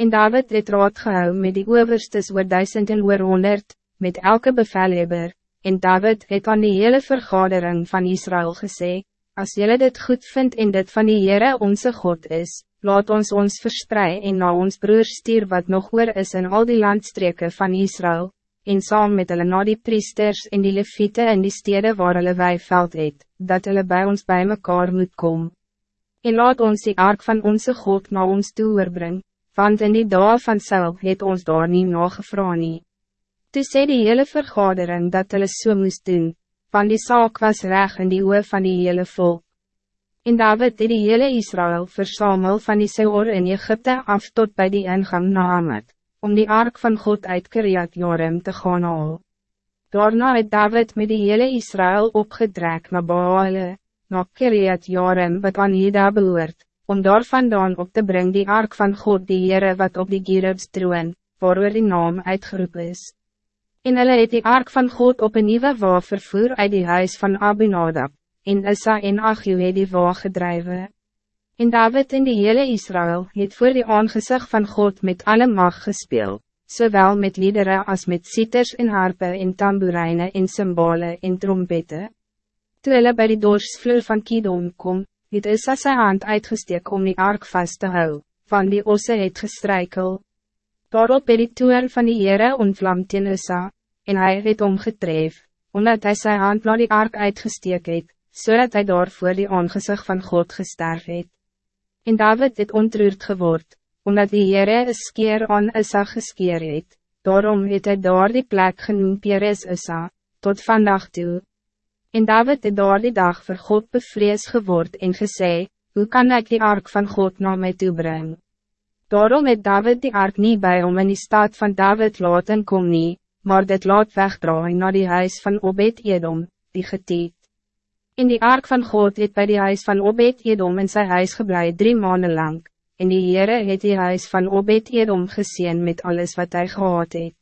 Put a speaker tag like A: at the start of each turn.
A: En David het raad gehou met die overstes oor duisend en oor honderd, met elke bevelhebber, en David het aan die hele vergadering van Israël gesê, als jullie dit goed vindt en dit van die Heere onze God is, laat ons ons verspreiden en na ons broers stier wat nog oor is in al die landstreken van Israël, en saam met hulle na die priesters en die leviete in die steden waar hulle weiveld het, dat hulle bij ons bij mekaar moet komen. En laat ons die ark van onze God na ons toe oorbring, want in die dag van Saul het ons daar nie nagevra nie. Toe sê die hele vergadering dat hulle so moest doen, want die saak was reg in die oor van die hele volk. En David het die hele Israël versamel van die Seor in Egypte af tot bij die ingang na Hamad, om die ark van God uit Kiriat Jorim te gaan haal. Daarna het David met die hele Israël opgedrek na Baale, na Kiriat Jorim wat aan Jeda behoort, om daar vandaan op te brengen die ark van God die Heere wat op die Gerubs troon, waar die naam uitgeroep is. En hulle het die ark van God op een nieuwe waag vervoer uit die huis van Abinadab, en Issa en Achio het die waag gedrijven. En David en die hele Israël het voor die aangezicht van God met alle mag gespeeld, zowel met liederen als met sitters en harpen en tamboerijnen en symbolen en trompetten. Toe hulle by die doorsvloer van Kidon kom, het Issa sy hand uitgesteek om die ark vast te hou, van die osse het gestrijkel. Daarop het die toer van die Heere ontvlam teen Ussa, en hij het omgetref, omdat hij zijn hand naar die ark uitgesteek het, zodat so hij daar voor die aangezicht van God gesterf het. En David het ontroerd geword, omdat die Heere een skeer aan Ussa geskeer het, daarom het hy daar die plek genoemd Peres Ussa, tot vandaag toe. En David het daar die dag voor God bevrees geword en gesê, hoe kan ik die ark van God naar mij toe brengen? Daarom het David die ark niet bij om in die stad van David laten kom nie, maar dit laat wegdraai naar die huis van Obed-Edom, die getiet. In die ark van God het bij die huis van Obed-Edom in zijn huis gebleven drie maanden lang, en die Heere het die huis van Obed-Edom gezien met alles wat hij gehad het.